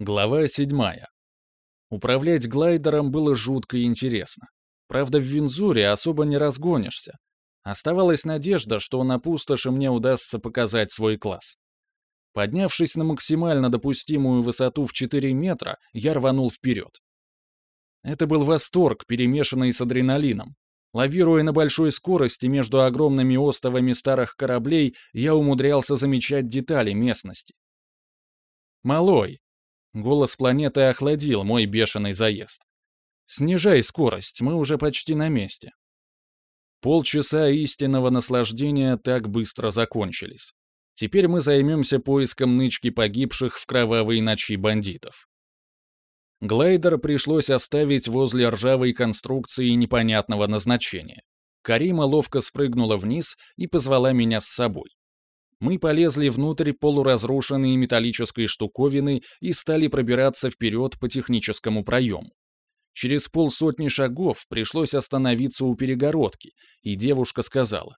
Глава 7. Управлять глайдером было жутко интересно. Правда, в Винзуре особо не разгонишься. Оставалась надежда, что на пустоши мне удастся показать свой класс. Поднявшись на максимально допустимую высоту в 4 метра, я рванул вперед. Это был восторг, перемешанный с адреналином. Лавируя на большой скорости между огромными остовами старых кораблей, я умудрялся замечать детали местности. «Малой, Голос планеты охладил мой бешеный заезд. «Снижай скорость, мы уже почти на месте». Полчаса истинного наслаждения так быстро закончились. Теперь мы займемся поиском нычки погибших в кровавой ночи бандитов. Глайдер пришлось оставить возле ржавой конструкции непонятного назначения. Карима ловко спрыгнула вниз и позвала меня с собой. Мы полезли внутрь полуразрушенной металлической штуковины и стали пробираться вперед по техническому проему. Через полсотни шагов пришлось остановиться у перегородки, и девушка сказала.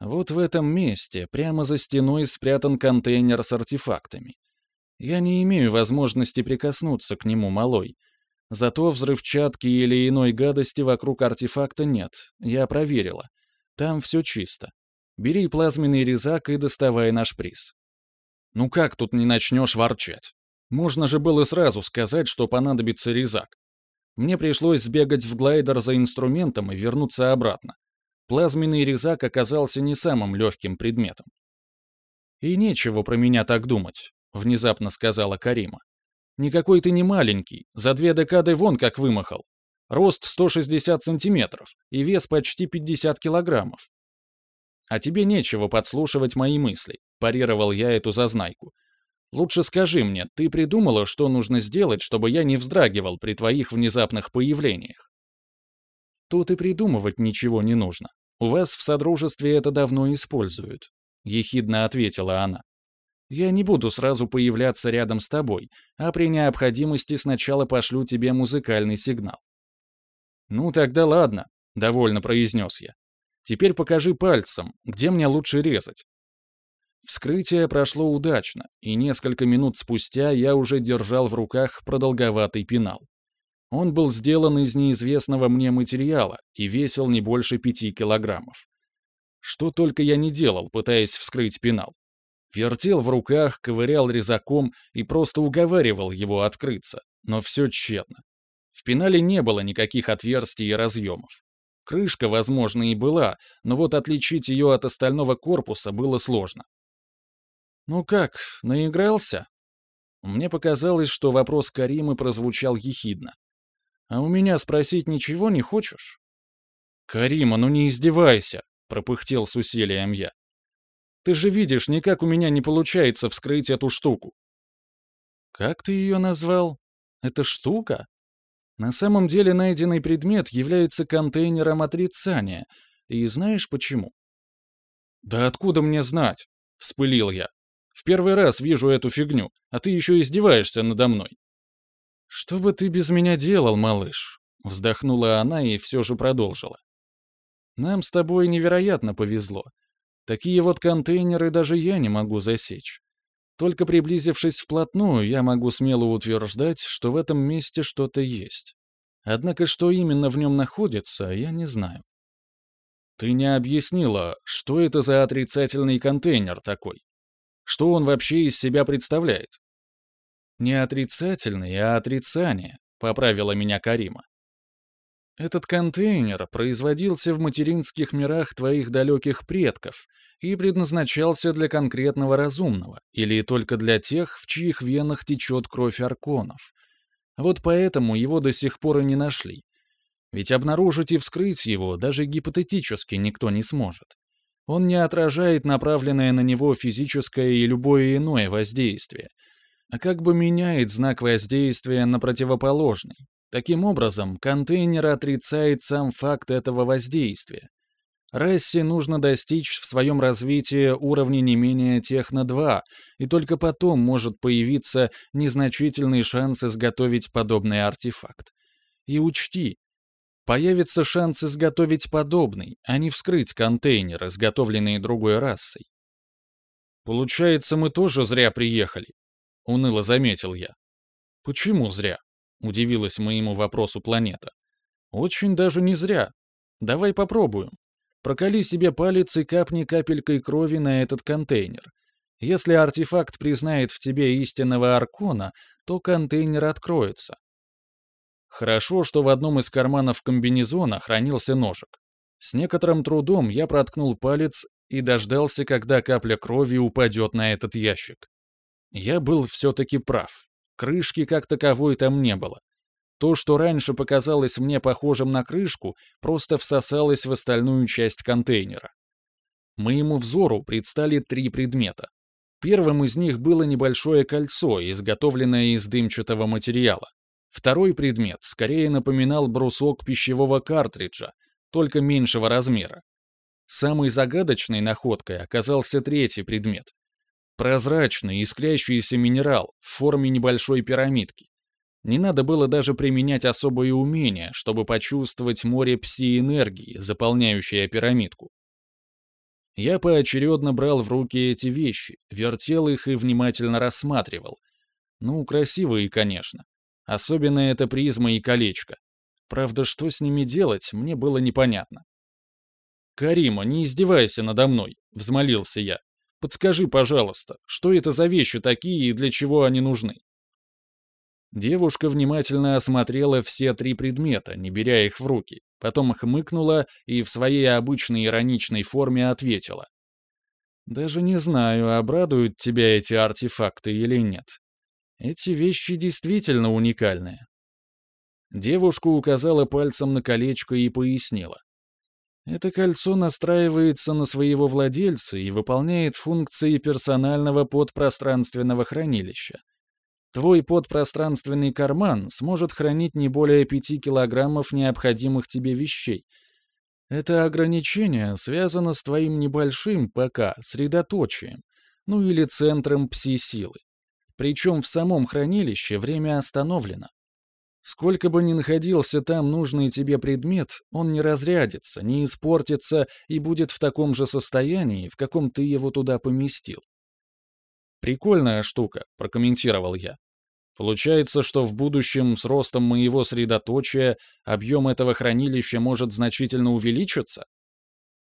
«Вот в этом месте, прямо за стеной, спрятан контейнер с артефактами. Я не имею возможности прикоснуться к нему, малой. Зато взрывчатки или иной гадости вокруг артефакта нет, я проверила. Там все чисто. Бери плазменный резак и доставай наш приз. Ну как тут не начнешь ворчать? Можно же было сразу сказать, что понадобится резак. Мне пришлось сбегать в глайдер за инструментом и вернуться обратно. Плазменный резак оказался не самым легким предметом. «И нечего про меня так думать», — внезапно сказала Карима. «Никакой ты не маленький, за две декады вон как вымахал. Рост 160 сантиметров и вес почти 50 килограммов. «А тебе нечего подслушивать мои мысли», — парировал я эту зазнайку. «Лучше скажи мне, ты придумала, что нужно сделать, чтобы я не вздрагивал при твоих внезапных появлениях?» «Тут и придумывать ничего не нужно. У вас в Содружестве это давно используют», — ехидно ответила она. «Я не буду сразу появляться рядом с тобой, а при необходимости сначала пошлю тебе музыкальный сигнал». «Ну тогда ладно», — довольно произнес я. Теперь покажи пальцем, где мне лучше резать. Вскрытие прошло удачно, и несколько минут спустя я уже держал в руках продолговатый пенал. Он был сделан из неизвестного мне материала и весил не больше пяти килограммов. Что только я не делал, пытаясь вскрыть пенал. Вертел в руках, ковырял резаком и просто уговаривал его открыться, но все тщетно. В пенале не было никаких отверстий и разъемов. Крышка, возможно, и была, но вот отличить ее от остального корпуса было сложно. «Ну как, наигрался?» Мне показалось, что вопрос Каримы прозвучал ехидно. «А у меня спросить ничего не хочешь?» «Карима, ну не издевайся!» — пропыхтел с усилием я. «Ты же видишь, никак у меня не получается вскрыть эту штуку». «Как ты ее назвал? Это штука?» На самом деле найденный предмет является контейнером отрицания. И знаешь почему? «Да откуда мне знать?» — вспылил я. «В первый раз вижу эту фигню, а ты еще издеваешься надо мной». «Что бы ты без меня делал, малыш?» — вздохнула она и все же продолжила. «Нам с тобой невероятно повезло. Такие вот контейнеры даже я не могу засечь. Только приблизившись вплотную, я могу смело утверждать, что в этом месте что-то есть. Однако что именно в нем находится, я не знаю. Ты не объяснила, что это за отрицательный контейнер такой? Что он вообще из себя представляет? Не отрицательный, а отрицание, поправила меня Карима. Этот контейнер производился в материнских мирах твоих далеких предков и предназначался для конкретного разумного, или только для тех, в чьих венах течет кровь арконов. Вот поэтому его до сих пор и не нашли. Ведь обнаружить и вскрыть его даже гипотетически никто не сможет. Он не отражает направленное на него физическое и любое иное воздействие, а как бы меняет знак воздействия на противоположный. Таким образом, контейнер отрицает сам факт этого воздействия, Расе нужно достичь в своем развитии уровня не менее техно-2, и только потом может появиться незначительный шанс изготовить подобный артефакт. И учти, появится шанс изготовить подобный, а не вскрыть контейнер, изготовленный другой расой. Получается, мы тоже зря приехали. — уныло заметил я. «Почему зря?» — удивилась моему вопросу планета. «Очень даже не зря. Давай попробуем. Проколи себе палец и капни капелькой крови на этот контейнер. Если артефакт признает в тебе истинного Аркона, то контейнер откроется. Хорошо, что в одном из карманов комбинезона хранился ножик. С некоторым трудом я проткнул палец и дождался, когда капля крови упадет на этот ящик. Я был все-таки прав. Крышки как таковой там не было. То, что раньше показалось мне похожим на крышку, просто всосалось в остальную часть контейнера. Моему взору предстали три предмета. Первым из них было небольшое кольцо, изготовленное из дымчатого материала. Второй предмет скорее напоминал брусок пищевого картриджа, только меньшего размера. Самой загадочной находкой оказался третий предмет. Прозрачный, искрящийся минерал в форме небольшой пирамидки. Не надо было даже применять особые умения, чтобы почувствовать море пси-энергии, заполняющее пирамидку. Я поочередно брал в руки эти вещи, вертел их и внимательно рассматривал. Ну, красивые, конечно. Особенно это призма и колечко. Правда, что с ними делать, мне было непонятно. «Карима, не издевайся надо мной», — взмолился я. «Подскажи, пожалуйста, что это за вещи такие и для чего они нужны?» Девушка внимательно осмотрела все три предмета, не беря их в руки, потом хмыкнула и в своей обычной ироничной форме ответила. «Даже не знаю, обрадуют тебя эти артефакты или нет. Эти вещи действительно уникальные. Девушка указала пальцем на колечко и пояснила. Это кольцо настраивается на своего владельца и выполняет функции персонального подпространственного хранилища. Твой подпространственный карман сможет хранить не более 5 килограммов необходимых тебе вещей. Это ограничение связано с твоим небольшим пока средоточием, ну или центром пси-силы. Причем в самом хранилище время остановлено. Сколько бы ни находился там нужный тебе предмет, он не разрядится, не испортится и будет в таком же состоянии, в каком ты его туда поместил. «Прикольная штука», — прокомментировал я. «Получается, что в будущем с ростом моего средоточия объем этого хранилища может значительно увеличиться?»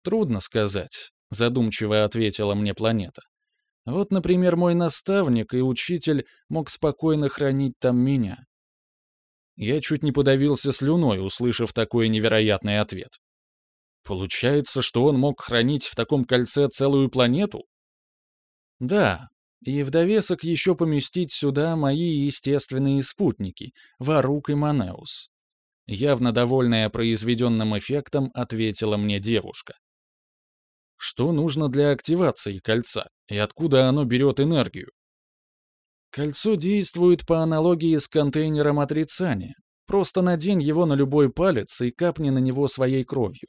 «Трудно сказать», — задумчиво ответила мне планета. Вот, например, мой наставник и учитель мог спокойно хранить там меня. Я чуть не подавился слюной, услышав такой невероятный ответ. Получается, что он мог хранить в таком кольце целую планету? Да, и в довесок еще поместить сюда мои естественные спутники, Варук и Манеус. Явно довольная произведенным эффектом, ответила мне девушка. Что нужно для активации кольца? И откуда оно берет энергию? Кольцо действует по аналогии с контейнером отрицания. Просто надень его на любой палец и капни на него своей кровью.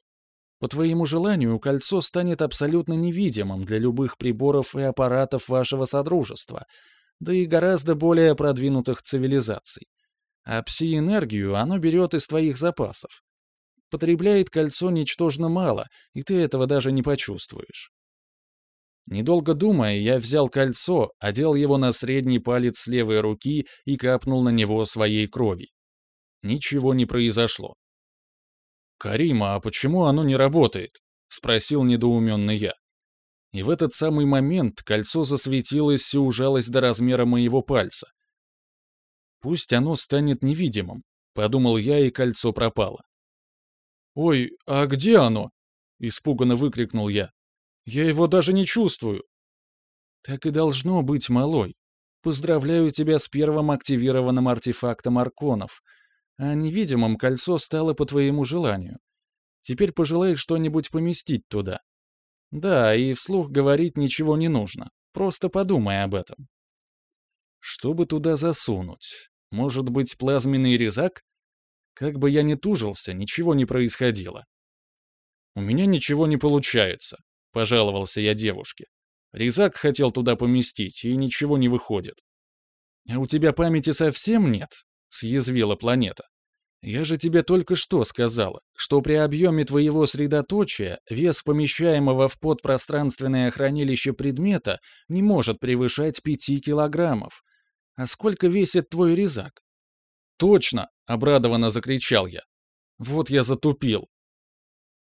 По твоему желанию, кольцо станет абсолютно невидимым для любых приборов и аппаратов вашего содружества, да и гораздо более продвинутых цивилизаций. А пси-энергию оно берет из твоих запасов. Потребляет кольцо ничтожно мало, и ты этого даже не почувствуешь. Недолго думая, я взял кольцо, одел его на средний палец левой руки и капнул на него своей крови. Ничего не произошло. «Карима, а почему оно не работает?» — спросил недоуменный я. И в этот самый момент кольцо засветилось и ужалось до размера моего пальца. «Пусть оно станет невидимым», — подумал я, и кольцо пропало. «Ой, а где оно?» — испуганно выкрикнул я. «Я его даже не чувствую». «Так и должно быть, малой. Поздравляю тебя с первым активированным артефактом Арконов. А невидимым кольцо стало по твоему желанию. Теперь пожелай что-нибудь поместить туда. Да, и вслух говорить ничего не нужно. Просто подумай об этом. Что бы туда засунуть? Может быть, плазменный резак? Как бы я ни тужился, ничего не происходило. «У меня ничего не получается», — пожаловался я девушке. «Резак хотел туда поместить, и ничего не выходит». «А у тебя памяти совсем нет?» — съязвила планета. «Я же тебе только что сказала, что при объеме твоего средоточия вес помещаемого в подпространственное хранилище предмета не может превышать пяти килограммов, А сколько весит твой резак?» «Точно!» — обрадованно закричал я. «Вот я затупил!»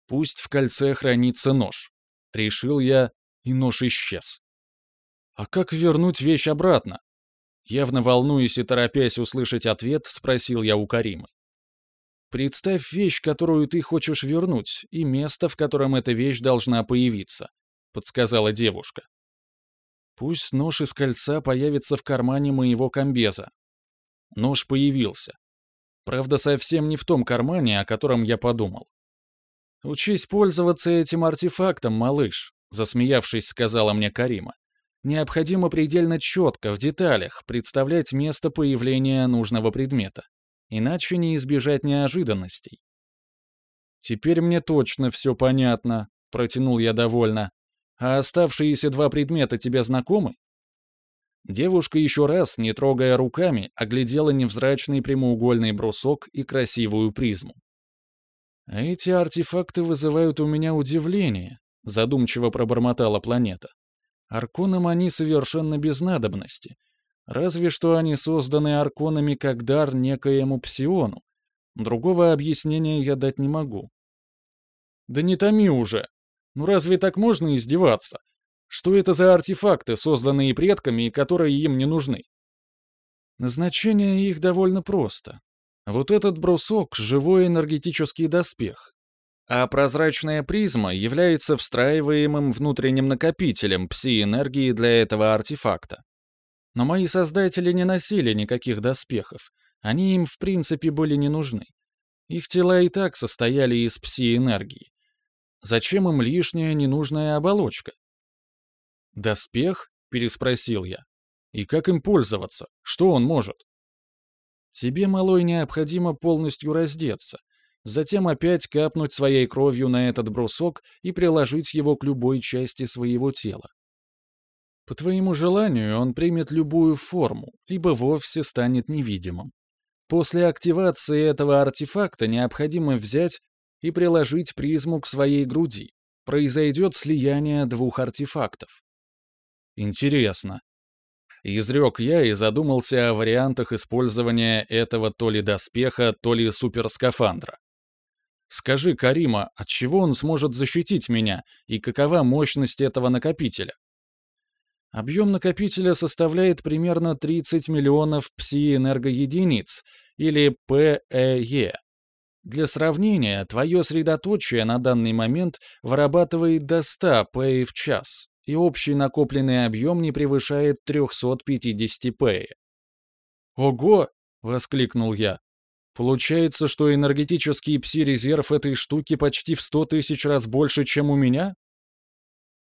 «Пусть в кольце хранится нож», — решил я, и нож исчез. «А как вернуть вещь обратно?» Явно волнуясь и торопясь услышать ответ, спросил я у Каримы. «Представь вещь, которую ты хочешь вернуть, и место, в котором эта вещь должна появиться», — подсказала девушка. «Пусть нож из кольца появится в кармане моего комбеза». Нож появился. Правда, совсем не в том кармане, о котором я подумал. «Учись пользоваться этим артефактом, малыш», — засмеявшись, сказала мне Карима. «Необходимо предельно четко, в деталях, представлять место появления нужного предмета иначе не избежать неожиданностей. «Теперь мне точно все понятно», — протянул я довольно. «А оставшиеся два предмета тебе знакомы?» Девушка еще раз, не трогая руками, оглядела невзрачный прямоугольный брусок и красивую призму. «Эти артефакты вызывают у меня удивление», — задумчиво пробормотала планета. «Арконам они совершенно без надобности, Разве что они созданы арконами как дар некоему псиону. Другого объяснения я дать не могу. Да не томи уже. Ну разве так можно издеваться? Что это за артефакты, созданные предками и которые им не нужны? Назначение их довольно просто. Вот этот брусок — живой энергетический доспех. А прозрачная призма является встраиваемым внутренним накопителем пси-энергии для этого артефакта. Но мои создатели не носили никаких доспехов. Они им в принципе были не нужны. Их тела и так состояли из пси-энергии. Зачем им лишняя ненужная оболочка? «Доспех?» — переспросил я. «И как им пользоваться? Что он может?» «Тебе, малой, необходимо полностью раздеться, затем опять капнуть своей кровью на этот брусок и приложить его к любой части своего тела. По твоему желанию он примет любую форму, либо вовсе станет невидимым. После активации этого артефакта необходимо взять и приложить призму к своей груди. Произойдет слияние двух артефактов. Интересно. Изрек я и задумался о вариантах использования этого то ли доспеха, то ли суперскафандра. Скажи, Карима, от чего он сможет защитить меня и какова мощность этого накопителя? Объем накопителя составляет примерно 30 миллионов пси-энергоединиц, или ПЭЕ. Для сравнения, твое средоточие на данный момент вырабатывает до 100 ПЭ в час, и общий накопленный объем не превышает 350 ПЭ. «Ого!» — воскликнул я. «Получается, что энергетический пси-резерв этой штуки почти в 100 тысяч раз больше, чем у меня?»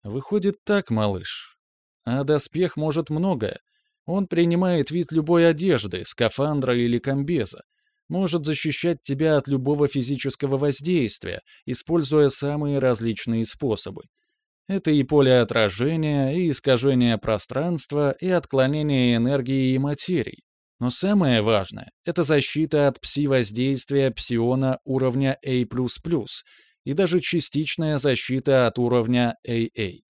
«Выходит так, малыш. А доспех может многое. Он принимает вид любой одежды, скафандра или комбеза. Может защищать тебя от любого физического воздействия, используя самые различные способы. Это и поле отражения, и искажение пространства, и отклонение энергии и материи. Но самое важное — это защита от пси-воздействия псиона уровня A++, и даже частичная защита от уровня AA.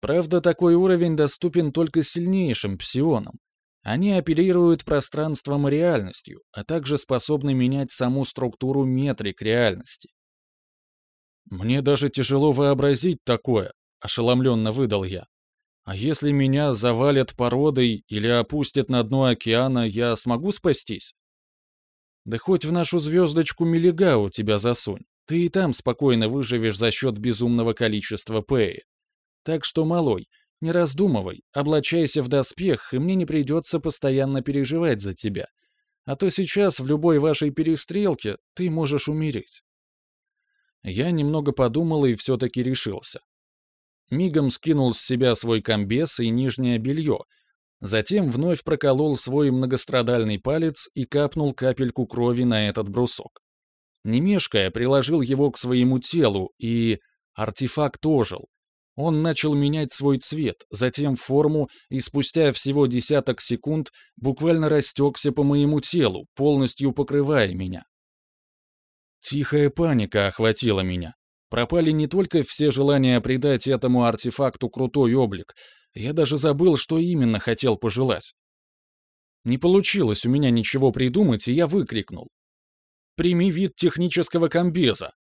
Правда, такой уровень доступен только сильнейшим псионам. Они оперируют пространством и реальностью, а также способны менять саму структуру метрик реальности. «Мне даже тяжело вообразить такое», — ошеломленно выдал я. «А если меня завалят породой или опустят на дно океана, я смогу спастись?» «Да хоть в нашу звездочку Мелигау тебя засунь, ты и там спокойно выживешь за счет безумного количества пэи. Так что, малой, не раздумывай, облачайся в доспех, и мне не придется постоянно переживать за тебя. А то сейчас в любой вашей перестрелке ты можешь умереть. Я немного подумал и все-таки решился. Мигом скинул с себя свой комбез и нижнее белье, затем вновь проколол свой многострадальный палец и капнул капельку крови на этот брусок. Не мешкая, приложил его к своему телу, и артефакт ожил, он начал менять свой цвет, затем форму, и спустя всего десяток секунд буквально растекся по моему телу, полностью покрывая меня. Тихая паника охватила меня. Пропали не только все желания придать этому артефакту крутой облик, я даже забыл, что именно хотел пожелать. Не получилось у меня ничего придумать, и я выкрикнул. «Прими вид технического комбеза!»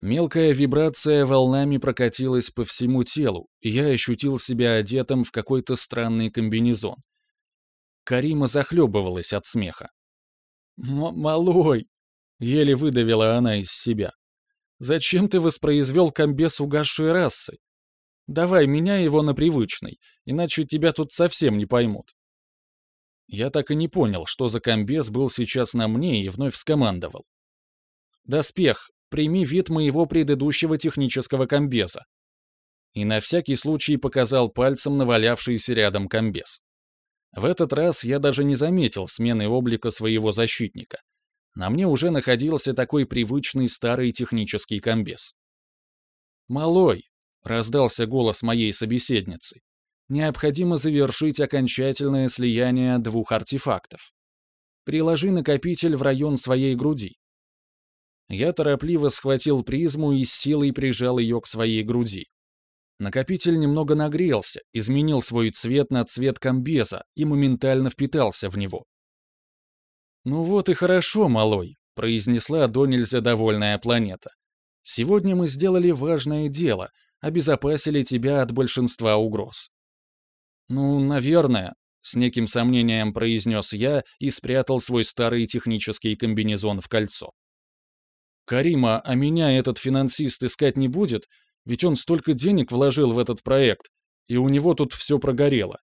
Мелкая вибрация волнами прокатилась по всему телу, и я ощутил себя одетым в какой-то странный комбинезон. Карима захлебывалась от смеха. «Малой!» — еле выдавила она из себя. «Зачем ты воспроизвел комбез угасшей расы? Давай, меняй его на привычный, иначе тебя тут совсем не поймут». Я так и не понял, что за комбез был сейчас на мне, и вновь скомандовал. «Доспех, прими вид моего предыдущего технического комбеза». И на всякий случай показал пальцем навалявшийся рядом комбез. В этот раз я даже не заметил смены облика своего защитника. На мне уже находился такой привычный старый технический комбез. «Малой», — раздался голос моей собеседницы, «необходимо завершить окончательное слияние двух артефактов. Приложи накопитель в район своей груди». Я торопливо схватил призму и с силой прижал ее к своей груди. Накопитель немного нагрелся, изменил свой цвет на цвет комбеза и моментально впитался в него. «Ну вот и хорошо, малой», — произнесла до нельзя довольная планета. «Сегодня мы сделали важное дело, обезопасили тебя от большинства угроз». «Ну, наверное», — с неким сомнением произнес я и спрятал свой старый технический комбинезон в кольцо. «Карима, а меня этот финансист искать не будет?» Ведь он столько денег вложил в этот проект, и у него тут все прогорело.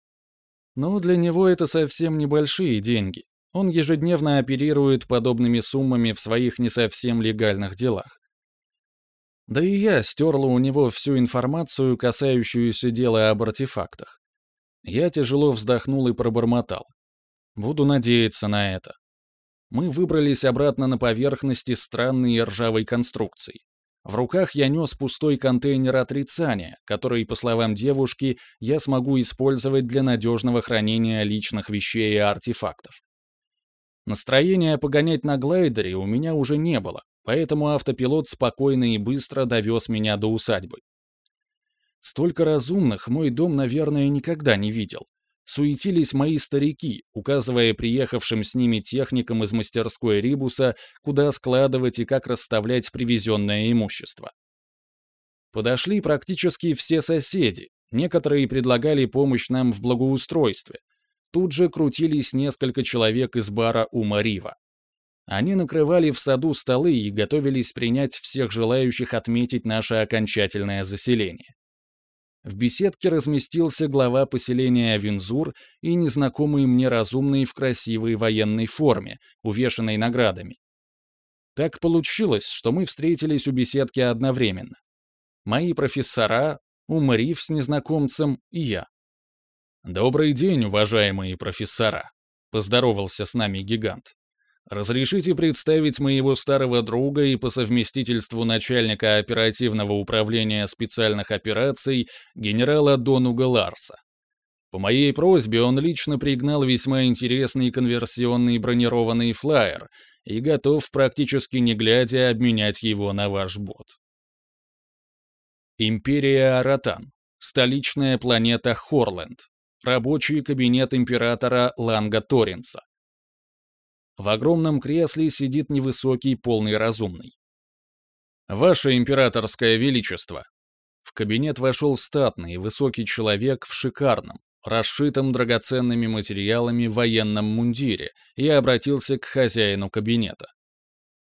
Но для него это совсем небольшие деньги. Он ежедневно оперирует подобными суммами в своих не совсем легальных делах. Да и я стерла у него всю информацию, касающуюся дела об артефактах. Я тяжело вздохнул и пробормотал. Буду надеяться на это. Мы выбрались обратно на поверхности странной ржавой конструкции. В руках я нес пустой контейнер отрицания, который, по словам девушки, я смогу использовать для надежного хранения личных вещей и артефактов. Настроения погонять на глайдере у меня уже не было, поэтому автопилот спокойно и быстро довез меня до усадьбы. Столько разумных мой дом, наверное, никогда не видел суетились мои старики, указывая приехавшим с ними техникам из мастерской Рибуса, куда складывать и как расставлять привезенное имущество. Подошли практически все соседи, некоторые предлагали помощь нам в благоустройстве. Тут же крутились несколько человек из бара у Марива. Они накрывали в саду столы и готовились принять всех желающих отметить наше окончательное заселение. В беседке разместился глава поселения Винзур и незнакомый мне разумный в красивой военной форме, увешанной наградами. Так получилось, что мы встретились у беседки одновременно. Мои профессора, Умарив с незнакомцем и я. «Добрый день, уважаемые профессора», — поздоровался с нами гигант. Разрешите представить моего старого друга и по совместительству начальника оперативного управления специальных операций генерала Донуга Ларса. По моей просьбе он лично пригнал весьма интересный конверсионный бронированный флайер и готов практически не глядя обменять его на ваш бот. Империя Аратан. Столичная планета Хорленд. Рабочий кабинет императора Ланга Торинса. В огромном кресле сидит невысокий полный разумный. «Ваше императорское величество!» В кабинет вошел статный, высокий человек в шикарном, расшитом драгоценными материалами военном мундире и обратился к хозяину кабинета.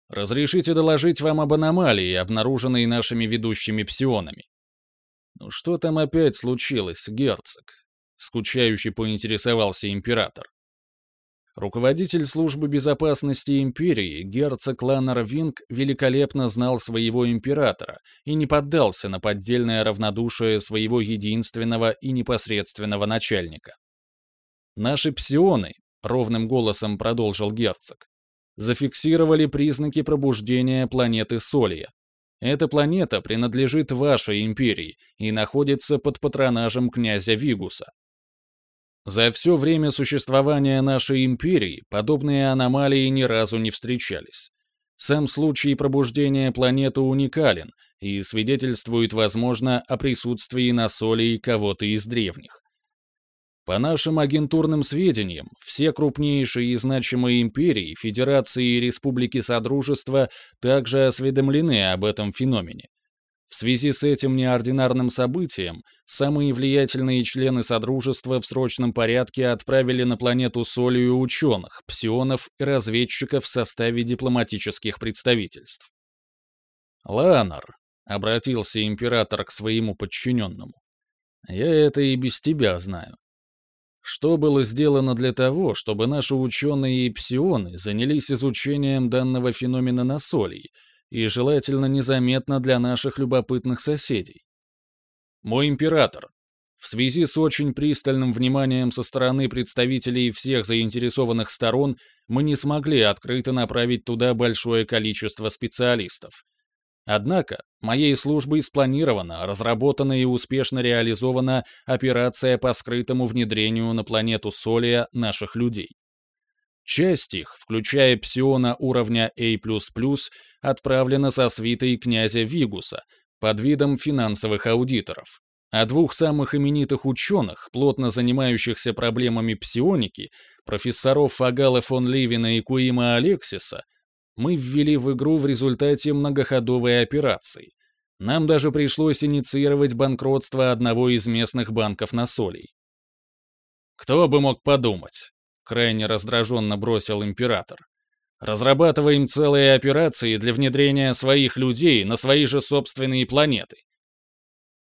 «Разрешите доложить вам об аномалии, обнаруженной нашими ведущими псионами». «Ну что там опять случилось, герцог?» — скучающе поинтересовался император. Руководитель службы безопасности империи, герцог Ланнер Винг, великолепно знал своего императора и не поддался на поддельное равнодушие своего единственного и непосредственного начальника. «Наши псионы», — ровным голосом продолжил герцог, зафиксировали признаки пробуждения планеты Солья. Эта планета принадлежит вашей империи и находится под патронажем князя Вигуса. За все время существования нашей империи подобные аномалии ни разу не встречались. Сам случай пробуждения планеты уникален и свидетельствует, возможно, о присутствии на соли кого-то из древних. По нашим агентурным сведениям, все крупнейшие и значимые империи, федерации и республики Содружества также осведомлены об этом феномене. В связи с этим неординарным событием, самые влиятельные члены Содружества в срочном порядке отправили на планету Солью ученых, псионов и разведчиков в составе дипломатических представительств. «Ланар», — обратился император к своему подчиненному, — «я это и без тебя знаю. Что было сделано для того, чтобы наши ученые и псионы занялись изучением данного феномена на Солии, и желательно незаметно для наших любопытных соседей? Мой император, в связи с очень пристальным вниманием со стороны представителей всех заинтересованных сторон мы не смогли открыто направить туда большое количество специалистов. Однако, моей службой спланирована, разработана и успешно реализована операция по скрытому внедрению на планету Солия наших людей. Часть их, включая псиона уровня A++, отправлена со свитой князя Вигуса под видом финансовых аудиторов. А двух самых именитых ученых, плотно занимающихся проблемами псионики, профессоров Фагала фон Ливина и Куима Алексиса, мы ввели в игру в результате многоходовой операции. Нам даже пришлось инициировать банкротство одного из местных банков на Солей. «Кто бы мог подумать?» — крайне раздраженно бросил император. «Разрабатываем целые операции для внедрения своих людей на свои же собственные планеты».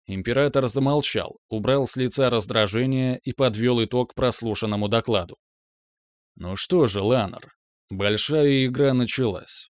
Император замолчал, убрал с лица раздражение и подвел итог прослушанному докладу. «Ну что же, Ланнер, Большая игра началась.